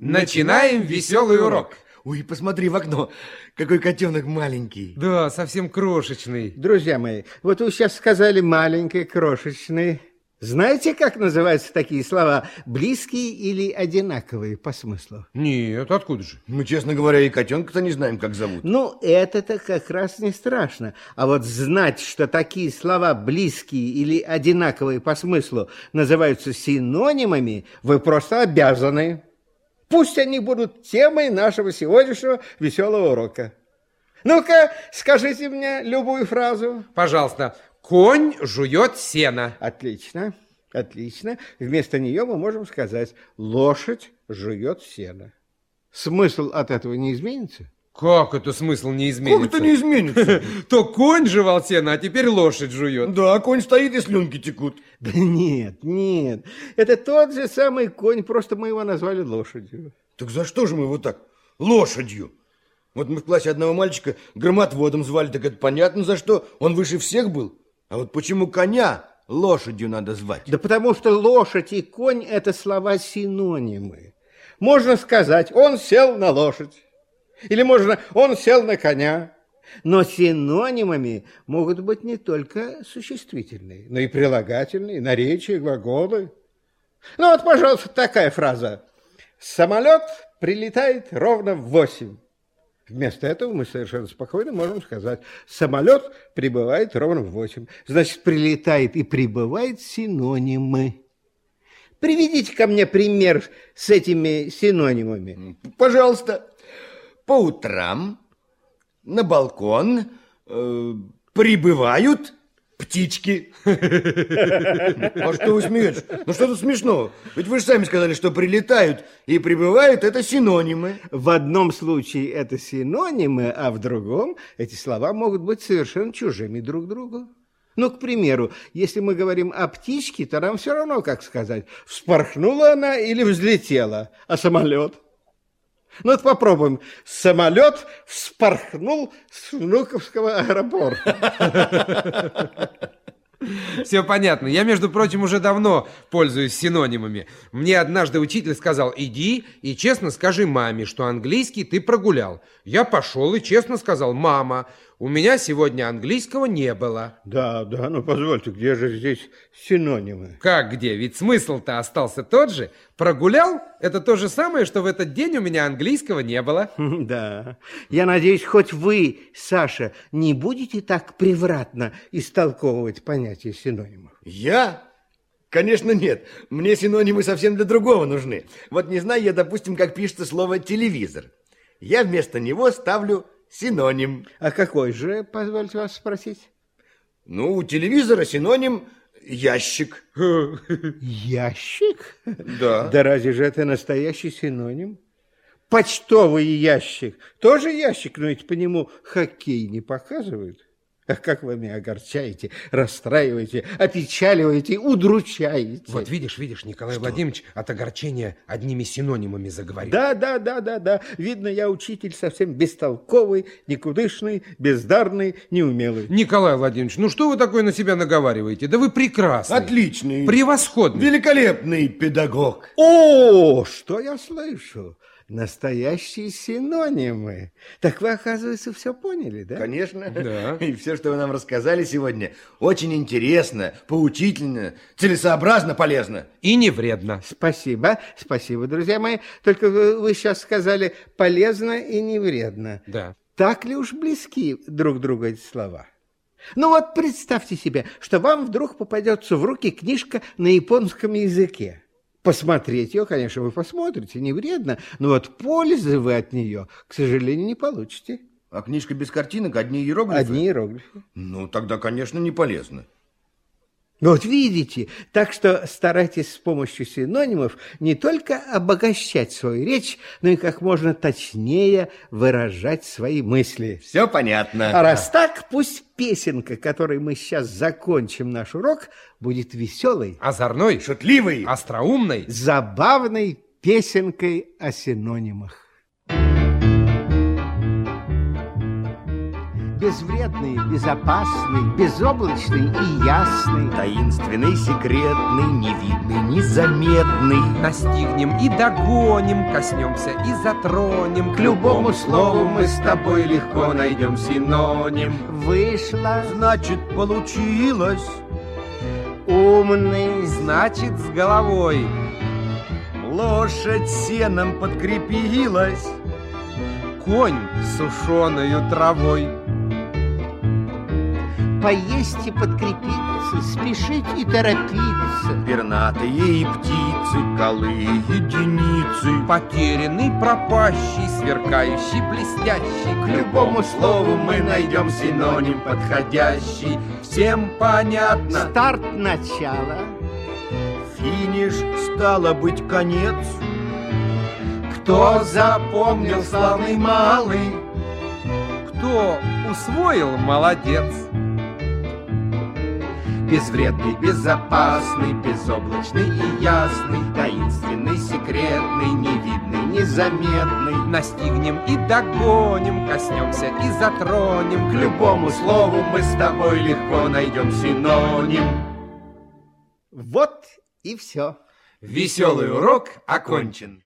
Начинаем веселый урок. Ой, посмотри в окно, какой котенок маленький. Да, совсем крошечный. Друзья мои, вот вы сейчас сказали маленький, крошечный. Знаете, как называются такие слова? Близкие или одинаковые по смыслу? Нет, откуда же? Мы, честно говоря, и котенка-то не знаем, как зовут. Ну, это-то как раз не страшно. А вот знать, что такие слова близкие или одинаковые по смыслу называются синонимами, вы просто обязаны. Пусть они будут темой нашего сегодняшнего веселого урока. Ну-ка, скажите мне любую фразу. Пожалуйста. Конь жует сено. Отлично, отлично. Вместо нее мы можем сказать «лошадь жует сено». Смысл от этого не изменится? Как это смысл не изменится? Как это не изменится? То конь жевал сено, а теперь лошадь жует. Да, конь стоит и слюнки текут. Да нет, нет. Это тот же самый конь, просто мы его назвали лошадью. Так за что же мы его так? Лошадью. Вот мы в классе одного мальчика громотводом звали, так это понятно за что. Он выше всех был. А вот почему коня лошадью надо звать? Да потому что лошадь и конь – это слова-синонимы. Можно сказать, он сел на лошадь. Или можно, он сел на коня. Но синонимами могут быть не только существительные, но и прилагательные, наречия, глаголы. Ну вот, пожалуйста, такая фраза. Самолет прилетает ровно в восемь. Вместо этого мы совершенно спокойно можем сказать, самолет прибывает ровно в восемь. Значит, прилетает и прибывает синонимы. Приведите ко мне пример с этими синонимами. Пожалуйста по утрам на балкон э, прибывают птички. А что вы смеетесь? Ну что тут смешного? Ведь вы же сами сказали, что прилетают и прибывают – это синонимы. В одном случае это синонимы, а в другом эти слова могут быть совершенно чужими друг другу. Ну, к примеру, если мы говорим о птичке, то нам все равно, как сказать, вспорхнула она или взлетела, а самолет – ну, вот попробуем. Самолет вспорхнул с Внуковского аэропорта. Все понятно. Я, между прочим, уже давно пользуюсь синонимами. Мне однажды учитель сказал, иди и честно скажи маме, что английский ты прогулял. Я пошел и честно сказал, мама, у меня сегодня английского не было. Да, да, ну позвольте, где же здесь синонимы? Как где? Ведь смысл-то остался тот же. Прогулял – это то же самое, что в этот день у меня английского не было. Да. Я надеюсь, хоть вы, Саша, не будете так превратно истолковывать понятие синонимов. Я? Конечно, нет. Мне синонимы совсем для другого нужны. Вот не знаю я, допустим, как пишется слово «телевизор». Я вместо него ставлю синоним. А какой же, позвольте вас спросить? Ну, у телевизора синоним ящик. Ящик? Да. Да разве же это настоящий синоним? Почтовый ящик. Тоже ящик, но ведь по нему хоккей не показывают. Ах, как вы меня огорчаете, расстраиваете, опечаливаете, удручаете. Вот видишь, видишь, Николай Что? Владимирович от огорчения одними синонимами заговорил. Да, да, да, да, да. Видно, я учитель совсем бестолковый, никудышный, бездарный, неумелый. Николай Владимирович, ну что вы такое на себя наговариваете? Да вы прекрасный. Отличный. Превосходный. Великолепный педагог. О, что я слышу? Настоящие синонимы. Так вы, оказывается, все поняли, да? Конечно. Да. И все, что вы нам рассказали сегодня, очень интересно, поучительно, целесообразно, полезно. И не вредно. Спасибо, спасибо, друзья мои. Только вы, вы сейчас сказали полезно и не вредно. Да. Так ли уж близки друг другу эти слова? Ну вот представьте себе, что вам вдруг попадется в руки книжка на японском языке. Посмотреть ее, конечно, вы посмотрите, не вредно, но вот пользы вы от нее, к сожалению, не получите. А книжка без картинок, одни иероглифы? Одни иероглифы. Ну, тогда, конечно, не полезно. Вот видите, так что старайтесь с помощью синонимов не только обогащать свою речь, но и как можно точнее выражать свои мысли. Все понятно. А раз так, пусть песенка, которой мы сейчас закончим наш урок, будет веселой, озорной, шутливой, остроумной, забавной песенкой о синонимах. Безвредный, безопасный, безоблачный и ясный. Таинственный, секретный, невидный, незаметный. Настигнем и догоним, коснемся и затронем. К любому слову мы с тобой легко найдем синоним. Вышло, Значит, получилось. умный, Значит, с головой. Лошадь сеном подкрепилась. Конь сушеную травой. Поесть и подкрепиться, спешить и торопиться. Пернатые и птицы, колы единицы. Потерянный, пропащий, сверкающий, блестящий. К любому слову мы найдем синоним подходящий. Всем понятно. Старт начала, Финиш стало быть конец. Кто запомнил славный малый? Кто усвоил, молодец. Безвредный, безопасный, безоблачный и ясный, таинственный, секретный, невидный, незаметный. Настигнем и догоним, коснемся и затронем. К любому слову мы с тобой легко найдем синоним. вот и все. Веселый урок окончен.